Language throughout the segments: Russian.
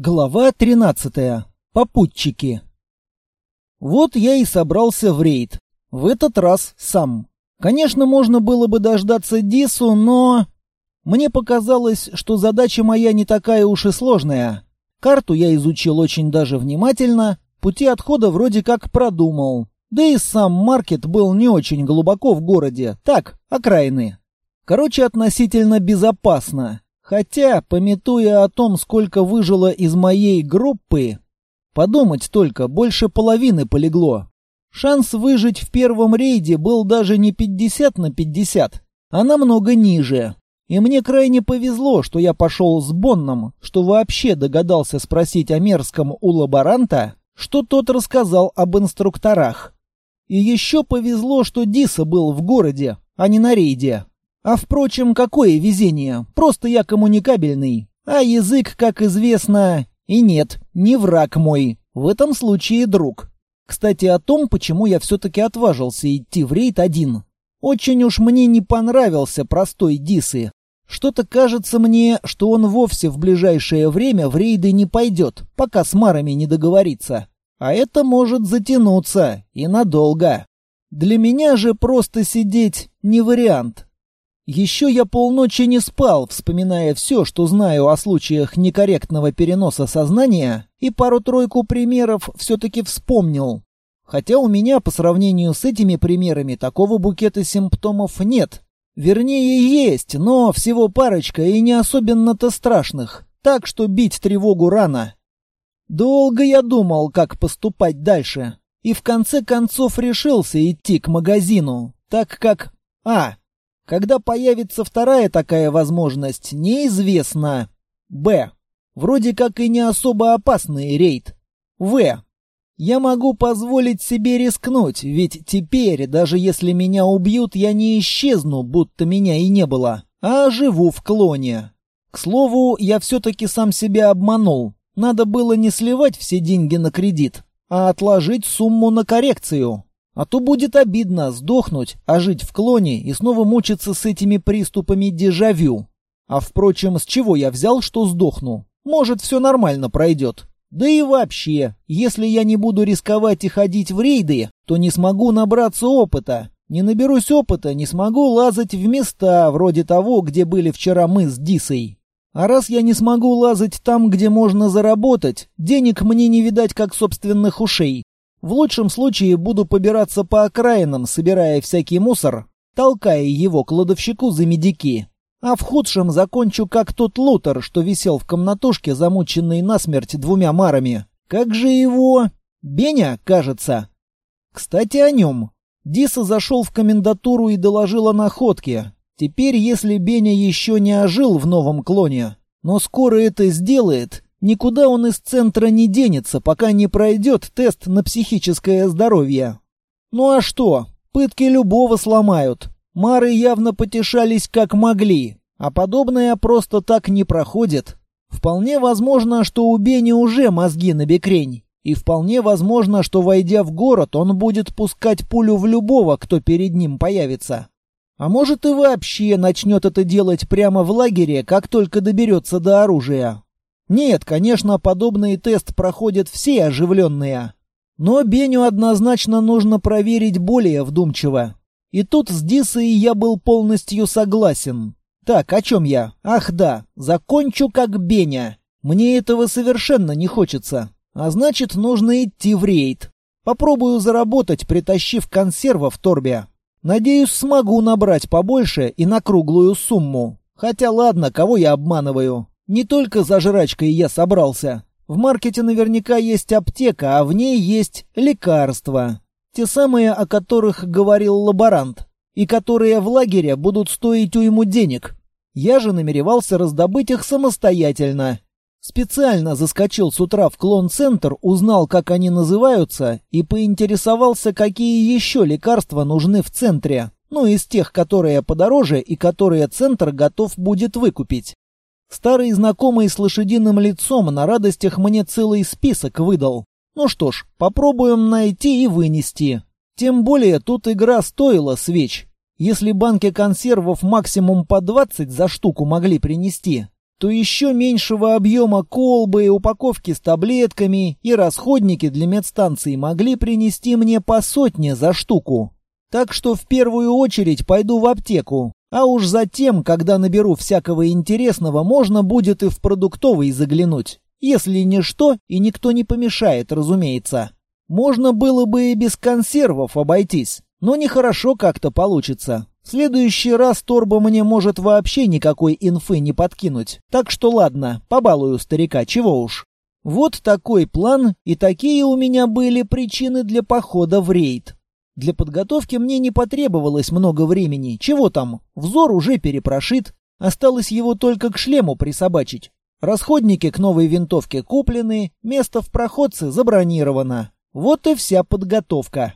Глава 13. Попутчики. Вот я и собрался в рейд. В этот раз сам. Конечно, можно было бы дождаться Дису, но... Мне показалось, что задача моя не такая уж и сложная. Карту я изучил очень даже внимательно, пути отхода вроде как продумал. Да и сам маркет был не очень глубоко в городе, так, окраины. Короче, относительно безопасно. Хотя, пометуя о том, сколько выжило из моей группы, подумать только, больше половины полегло. Шанс выжить в первом рейде был даже не 50 на 50, а намного ниже. И мне крайне повезло, что я пошел с Бонном, что вообще догадался спросить о мерзком у лаборанта, что тот рассказал об инструкторах. И еще повезло, что Диса был в городе, а не на рейде. А впрочем, какое везение? Просто я коммуникабельный. А язык, как известно, и нет, не враг мой. В этом случае друг. Кстати, о том, почему я все-таки отважился идти в рейд один. Очень уж мне не понравился простой Дисы. Что-то кажется мне, что он вовсе в ближайшее время в рейды не пойдет, пока с Марами не договорится. А это может затянуться и надолго. Для меня же просто сидеть не вариант. Еще я полночи не спал, вспоминая все, что знаю о случаях некорректного переноса сознания, и пару-тройку примеров все-таки вспомнил. Хотя у меня по сравнению с этими примерами такого букета симптомов нет. Вернее, есть, но всего парочка и не особенно-то страшных. Так что бить тревогу рано. Долго я думал, как поступать дальше. И в конце концов решился идти к магазину, так как... А, когда появится вторая такая возможность, неизвестно. Б. Вроде как и не особо опасный рейд. В. Я могу позволить себе рискнуть, ведь теперь, даже если меня убьют, я не исчезну, будто меня и не было, а живу в клоне. К слову, я все-таки сам себя обманул. Надо было не сливать все деньги на кредит, а отложить сумму на коррекцию. А то будет обидно сдохнуть, а жить в клоне и снова мучиться с этими приступами дежавю. А впрочем, с чего я взял, что сдохну? Может, все нормально пройдет. Да и вообще, если я не буду рисковать и ходить в рейды, то не смогу набраться опыта. Не наберусь опыта, не смогу лазать в места, вроде того, где были вчера мы с Дисой. А раз я не смогу лазать там, где можно заработать, денег мне не видать как собственных ушей. В лучшем случае буду побираться по окраинам, собирая всякий мусор, толкая его кладовщику за медики. А в худшем закончу как тот лутер, что висел в комнатушке, замученный насмерть двумя марами. Как же его... Беня, кажется. Кстати, о нем. Диса зашел в комендатуру и доложил о находке. Теперь, если Беня еще не ожил в новом клоне, но скоро это сделает, Никуда он из центра не денется, пока не пройдет тест на психическое здоровье. Ну а что? Пытки любого сломают. Мары явно потешались как могли, а подобное просто так не проходит. Вполне возможно, что у Бени уже мозги на бекрень. И вполне возможно, что, войдя в город, он будет пускать пулю в любого, кто перед ним появится. А может и вообще начнет это делать прямо в лагере, как только доберется до оружия. Нет, конечно, подобный тест проходят все оживленные. Но Беню однозначно нужно проверить более вдумчиво. И тут с Дисой я был полностью согласен. Так, о чем я? Ах да, закончу как Беня. Мне этого совершенно не хочется. А значит, нужно идти в рейд. Попробую заработать, притащив консерва в торбе. Надеюсь, смогу набрать побольше и на круглую сумму. Хотя ладно, кого я обманываю. Не только за жрачкой я собрался. В маркете наверняка есть аптека, а в ней есть лекарства. Те самые, о которых говорил лаборант. И которые в лагере будут стоить уйму денег. Я же намеревался раздобыть их самостоятельно. Специально заскочил с утра в клон-центр, узнал, как они называются, и поинтересовался, какие еще лекарства нужны в центре. Ну, из тех, которые подороже и которые центр готов будет выкупить. Старый знакомый с лошадиным лицом на радостях мне целый список выдал. Ну что ж, попробуем найти и вынести. Тем более тут игра стоила свеч. Если банки консервов максимум по 20 за штуку могли принести, то еще меньшего объема колбы, упаковки с таблетками и расходники для медстанции могли принести мне по сотне за штуку. Так что в первую очередь пойду в аптеку, а уж затем, когда наберу всякого интересного, можно будет и в продуктовый заглянуть. Если ничто, и никто не помешает, разумеется. Можно было бы и без консервов обойтись, но нехорошо как-то получится. В следующий раз торба мне может вообще никакой инфы не подкинуть. Так что ладно, побалую старика, чего уж. Вот такой план, и такие у меня были причины для похода в рейд. Для подготовки мне не потребовалось много времени. Чего там? Взор уже перепрошит. Осталось его только к шлему присобачить. Расходники к новой винтовке куплены, место в проходце забронировано. Вот и вся подготовка.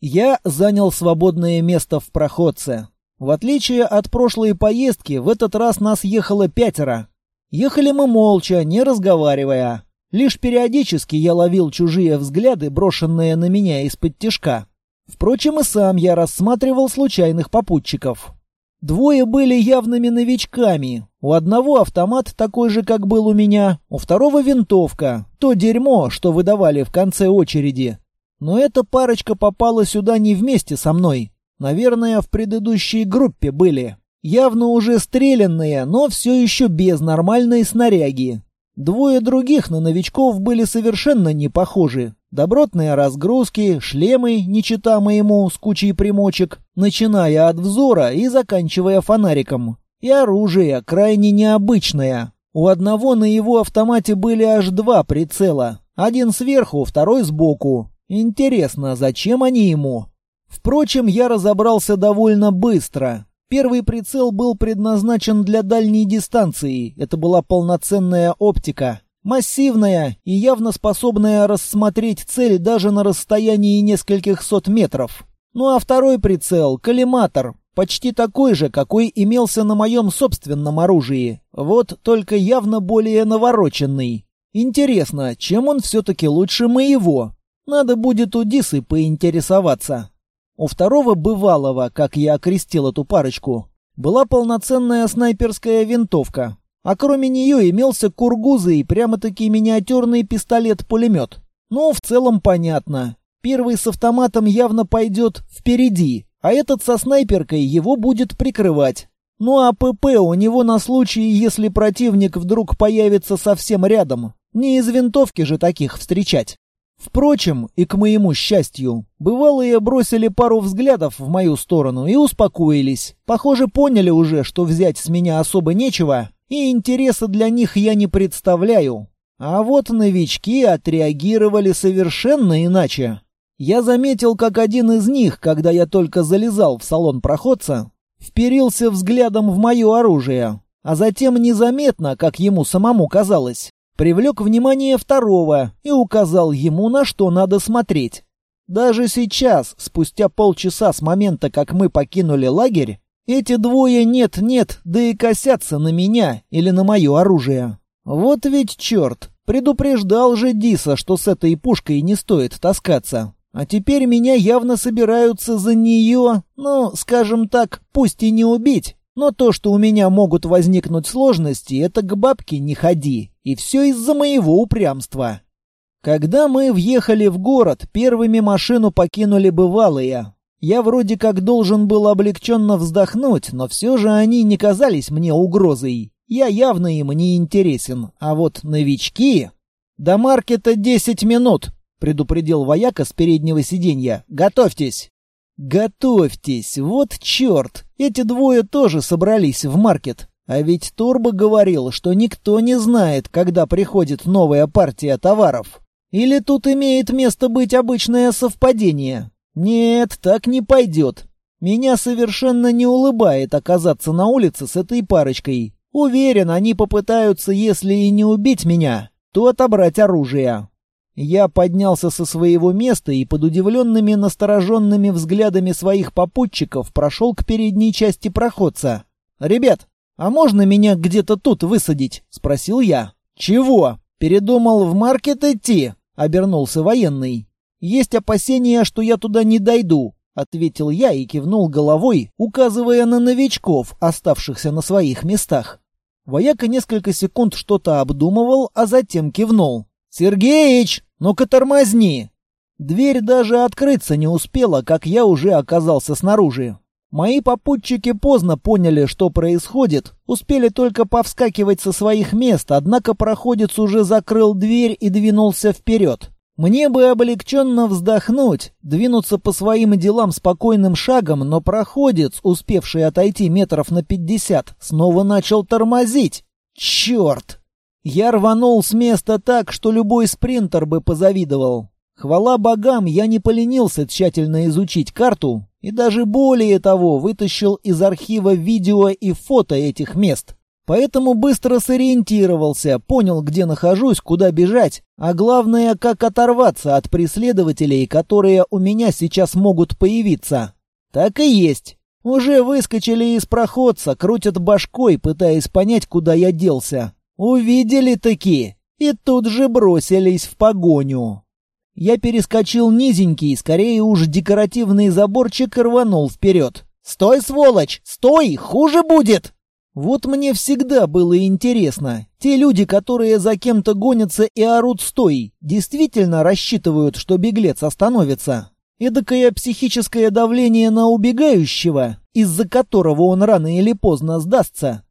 Я занял свободное место в проходце. В отличие от прошлой поездки, в этот раз нас ехало пятеро. Ехали мы молча, не разговаривая. Лишь периодически я ловил чужие взгляды, брошенные на меня из-под тишка. Впрочем, и сам я рассматривал случайных попутчиков. Двое были явными новичками. У одного автомат такой же, как был у меня, у второго винтовка. То дерьмо, что выдавали в конце очереди. Но эта парочка попала сюда не вместе со мной. Наверное, в предыдущей группе были. Явно уже стрелянные, но все еще без нормальной снаряги. Двое других на новичков были совершенно не похожи. Добротные разгрузки, шлемы, не чита моему, с кучей примочек, начиная от взора и заканчивая фонариком. И оружие крайне необычное. У одного на его автомате были аж два прицела. Один сверху, второй сбоку. Интересно, зачем они ему? Впрочем, я разобрался довольно быстро. Первый прицел был предназначен для дальней дистанции. Это была полноценная оптика. Массивная и явно способная рассмотреть цель даже на расстоянии нескольких сот метров. Ну а второй прицел — коллиматор, почти такой же, какой имелся на моем собственном оружии. Вот только явно более навороченный. Интересно, чем он все-таки лучше моего? Надо будет у Дисы поинтересоваться. У второго бывалого, как я окрестил эту парочку, была полноценная снайперская винтовка, а кроме нее имелся кургузый, прямо-таки миниатюрный пистолет-пулемет. Ну, в целом понятно. Первый с автоматом явно пойдет впереди, а этот со снайперкой его будет прикрывать. Ну а ПП у него на случай, если противник вдруг появится совсем рядом. Не из винтовки же таких встречать. Впрочем, и к моему счастью, бывалые бросили пару взглядов в мою сторону и успокоились. Похоже, поняли уже, что взять с меня особо нечего, и интереса для них я не представляю. А вот новички отреагировали совершенно иначе. Я заметил, как один из них, когда я только залезал в салон проходца, вперился взглядом в мое оружие, а затем незаметно, как ему самому казалось, привлек внимание второго и указал ему, на что надо смотреть. Даже сейчас, спустя полчаса с момента, как мы покинули лагерь, эти двое нет-нет, да и косятся на меня или на мое оружие. Вот ведь черт, предупреждал же Диса, что с этой пушкой не стоит таскаться. А теперь меня явно собираются за нее, ну, скажем так, пусть и не убить, но то, что у меня могут возникнуть сложности, это к бабке не ходи. И все из-за моего упрямства. Когда мы въехали в город, первыми машину покинули бывалые. Я вроде как должен был облегченно вздохнуть, но все же они не казались мне угрозой. Я явно им не интересен. А вот новички... «До маркета десять минут», — предупредил вояка с переднего сиденья. «Готовьтесь». «Готовьтесь! Вот черт! Эти двое тоже собрались в маркет. А ведь Турбо говорил, что никто не знает, когда приходит новая партия товаров. Или тут имеет место быть обычное совпадение? Нет, так не пойдет. Меня совершенно не улыбает оказаться на улице с этой парочкой. Уверен, они попытаются, если и не убить меня, то отобрать оружие. Я поднялся со своего места и под удивленными настороженными взглядами своих попутчиков прошел к передней части проходца. «Ребят, а можно меня где-то тут высадить?» — спросил я. «Чего? Передумал в маркет идти?» — обернулся военный. «Есть опасения, что я туда не дойду», — ответил я и кивнул головой, указывая на новичков, оставшихся на своих местах. Вояка несколько секунд что-то обдумывал, а затем кивнул. «Сергеич, ну-ка тормозни!» Дверь даже открыться не успела, как я уже оказался снаружи. Мои попутчики поздно поняли, что происходит, успели только повскакивать со своих мест, однако проходец уже закрыл дверь и двинулся вперед. Мне бы облегченно вздохнуть, двинуться по своим делам спокойным шагом, но проходец, успевший отойти метров на пятьдесят, снова начал тормозить. Черт! Я рванул с места так, что любой спринтер бы позавидовал. Хвала богам, я не поленился тщательно изучить карту и даже более того вытащил из архива видео и фото этих мест. Поэтому быстро сориентировался, понял, где нахожусь, куда бежать, а главное, как оторваться от преследователей, которые у меня сейчас могут появиться. Так и есть. Уже выскочили из проходца, крутят башкой, пытаясь понять, куда я делся. Увидели таки и тут же бросились в погоню. Я перескочил низенький, скорее уж декоративный заборчик и рванул вперед. «Стой, сволочь! Стой! Хуже будет!» Вот мне всегда было интересно, те люди, которые за кем-то гонятся и орут «стой», действительно рассчитывают, что беглец остановится? Эдакое психическое давление на убегающего, из-за которого он рано или поздно сдастся,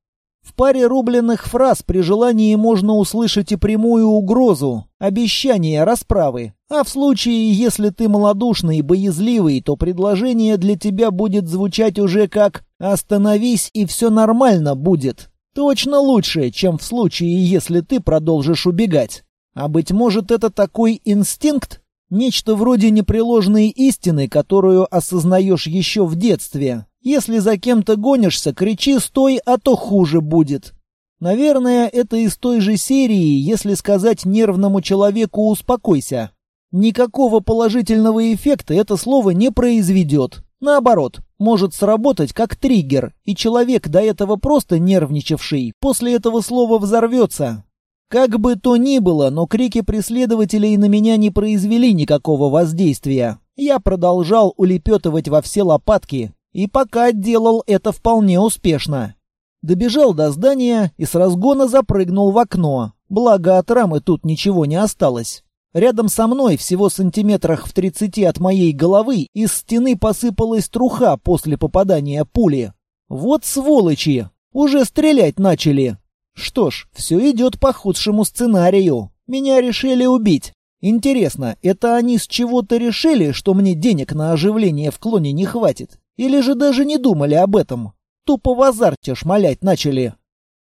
в паре рубленных фраз при желании можно услышать и прямую угрозу, обещание расправы. А в случае, если ты малодушный и боязливый, то предложение для тебя будет звучать уже как «остановись и все нормально будет». Точно лучше, чем в случае, если ты продолжишь убегать. А быть может, это такой инстинкт? Нечто вроде непреложной истины, которую осознаешь еще в детстве, если за кем-то гонишься, кричи «стой», а то хуже будет. Наверное, это из той же серии, если сказать нервному человеку «успокойся». Никакого положительного эффекта это слово не произведет. Наоборот, может сработать как триггер, и человек, до этого просто нервничавший, после этого слова взорвется. Как бы то ни было, но крики преследователей на меня не произвели никакого воздействия. Я продолжал улепетывать во все лопатки, и пока делал это вполне успешно. Добежал до здания и с разгона запрыгнул в окно. Благо от рамы тут ничего не осталось. Рядом со мной, всего сантиметрах в тридцати от моей головы, из стены посыпалась труха после попадания пули. Вот сволочи! Уже стрелять начали. Что ж, все идет по худшему сценарию. Меня решили убить. Интересно, это они с чего-то решили, что мне денег на оживление в клоне не хватит? Или же даже не думали об этом? Тупо в азарте шмалять начали.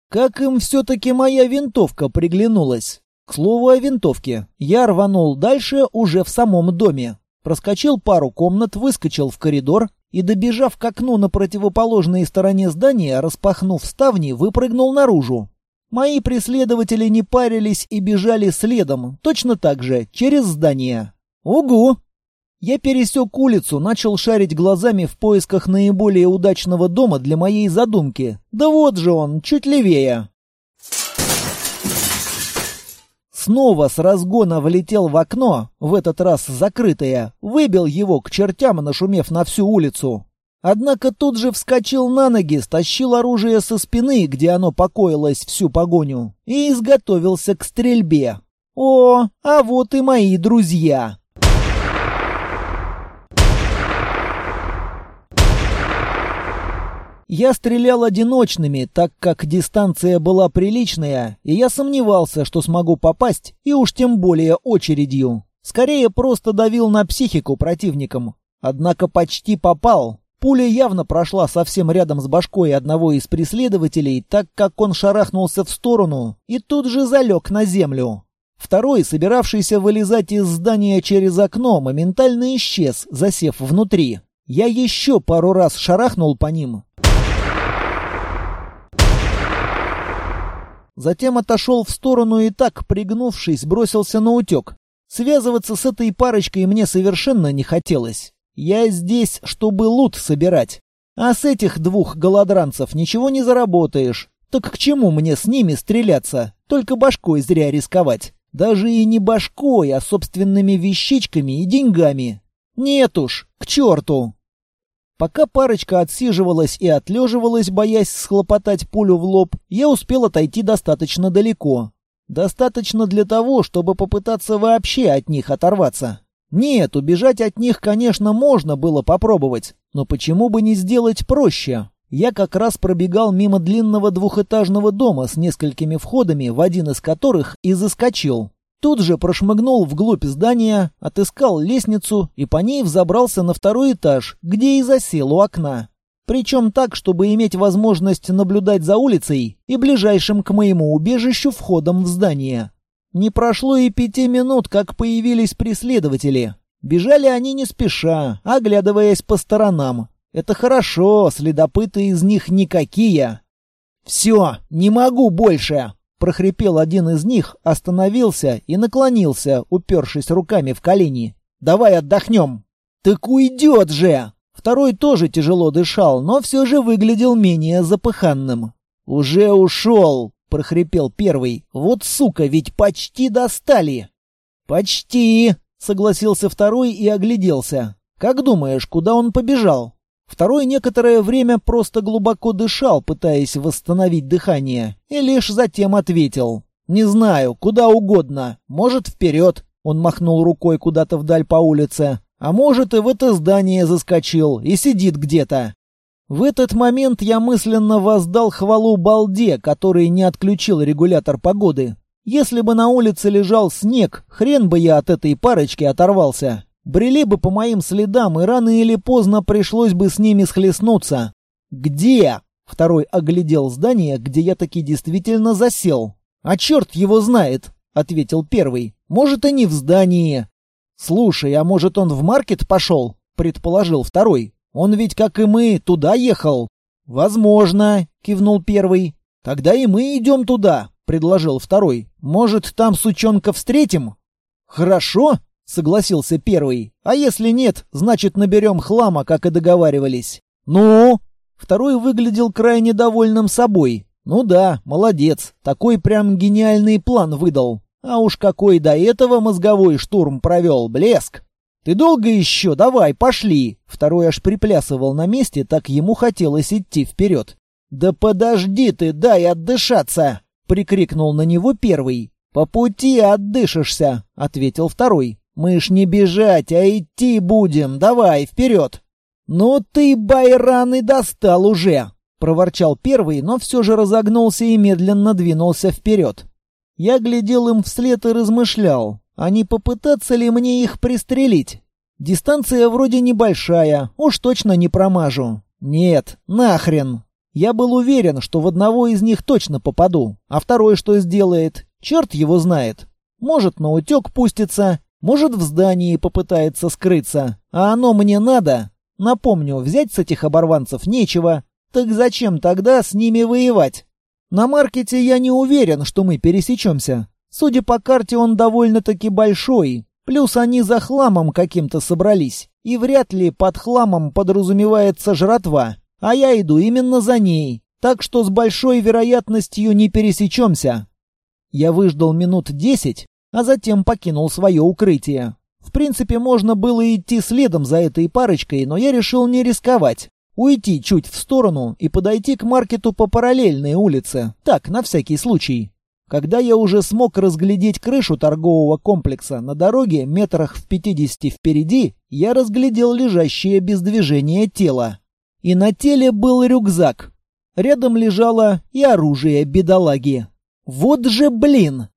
Как им все-таки моя винтовка приглянулась? К слову о винтовке. Я рванул дальше уже в самом доме. Проскочил пару комнат, выскочил в коридор и, добежав к окну на противоположной стороне здания, распахнув ставни, выпрыгнул наружу. Мои преследователи не парились и бежали следом, точно так же, через здание. Угу! Я пересек улицу, начал шарить глазами в поисках наиболее удачного дома для моей задумки. Да вот же он, чуть левее. Снова с разгона влетел в окно, в этот раз закрытое, выбил его к чертям, нашумев на всю улицу. Однако тут же вскочил на ноги, стащил оружие со спины, где оно покоилось всю погоню, и изготовился к стрельбе. О, а вот и мои друзья. Я стрелял одиночными, так как дистанция была приличная, и я сомневался, что смогу попасть, и уж тем более очередью. Скорее просто давил на психику противникам. Однако почти попал. Пуля явно прошла совсем рядом с башкой одного из преследователей, так как он шарахнулся в сторону и тут же залег на землю. Второй, собиравшийся вылезать из здания через окно, моментально исчез, засев внутри. Я еще пару раз шарахнул по ним, Затем отошел в сторону и так, пригнувшись, бросился на утек. Связываться с этой парочкой мне совершенно не хотелось. Я здесь, чтобы лут собирать. А с этих двух голодранцев ничего не заработаешь. Так к чему мне с ними стреляться? Только башкой зря рисковать. Даже и не башкой, а собственными вещичками и деньгами. Нет уж, к черту. Пока парочка отсиживалась и отлеживалась, боясь схлопотать пулю в лоб, я успел отойти достаточно далеко. Достаточно для того, чтобы попытаться вообще от них оторваться. Нет, убежать от них, конечно, можно было попробовать, но почему бы не сделать проще? Я как раз пробегал мимо длинного двухэтажного дома с несколькими входами, в один из которых и заскочил. Тут же прошмыгнул вглубь здания, отыскал лестницу и по ней взобрался на второй этаж, где и засел у окна. Причем так, чтобы иметь возможность наблюдать за улицей и ближайшим к моему убежищу входом в здание. Не прошло и пяти минут, как появились преследователи. Бежали они не спеша, оглядываясь по сторонам. Это хорошо, следопыты из них никакие. «Все, не могу больше!» — прохрипел один из них, остановился и наклонился, упершись руками в колени. «Давай отдохнем!» «Так уйдет же!» Второй тоже тяжело дышал, но все же выглядел менее запыханным. «Уже ушел!» — прохрипел первый. «Вот сука, ведь почти достали!» «Почти!» — согласился второй и огляделся. «Как думаешь, куда он побежал?» Второй некоторое время просто глубоко дышал, пытаясь восстановить дыхание, и лишь затем ответил. «Не знаю, куда угодно. Может, вперед». Он махнул рукой куда-то вдаль по улице. «А может, и в это здание заскочил и сидит где-то». В этот момент я мысленно воздал хвалу балде, который не отключил регулятор погоды. Если бы на улице лежал снег, хрен бы я от этой парочки оторвался. Брели бы по моим следам, и рано или поздно пришлось бы с ними схлестнуться. «Где?» — второй оглядел здание, где я таки действительно засел. «А черт его знает!» — ответил первый. «Может, и не в здании». «Слушай, а может, он в маркет пошел?» — предположил второй. «Он ведь, как и мы, туда ехал». «Возможно», — кивнул первый. «Тогда и мы идем туда», — предложил второй. «Может, там сучонка встретим?» «Хорошо», — согласился первый. «А если нет, значит, наберем хлама, как и договаривались». «Ну?» Второй выглядел крайне довольным собой. «Ну да, молодец. Такой прям гениальный план выдал. А уж какой до этого мозговой штурм провел, блеск!» «Ты долго еще? Давай, пошли!» Второй аж приплясывал на месте, так ему хотелось идти вперед. «Да подожди ты, дай отдышаться!» — прикрикнул на него первый. «По пути отдышишься», — ответил второй. Мы ж не бежать, а идти будем. Давай, вперед!» «Ну ты, Байран, и достал уже!» — проворчал первый, но все же разогнулся и медленно двинулся вперед. Я глядел им вслед и размышлял, а не попытаться ли мне их пристрелить? Дистанция вроде небольшая, уж точно не промажу. Нет, нахрен. Я был уверен, что в одного из них точно попаду, а второй что сделает? Черт его знает. Может, на утек пустится, может, в здании попытается скрыться. А оно мне надо? Напомню, взять с этих оборванцев нечего. Так зачем тогда с ними воевать? На маркете я не уверен, что мы пересечемся. Судя по карте, он довольно-таки большой. Плюс они за хламом каким-то собрались. И вряд ли под хламом подразумевается жратва. А я иду именно за ней. Так что с большой вероятностью не пересечемся. Я выждал минут десять, а затем покинул свое укрытие. В принципе, можно было идти следом за этой парочкой, но я решил не рисковать. Уйти чуть в сторону и подойти к маркету по параллельной улице. Так, на всякий случай. Когда я уже смог разглядеть крышу торгового комплекса на дороге метрах в пятидесяти впереди, я разглядел лежащее без движения тело. И на теле был рюкзак. Рядом лежало и оружие бедолаги. Вот же блин!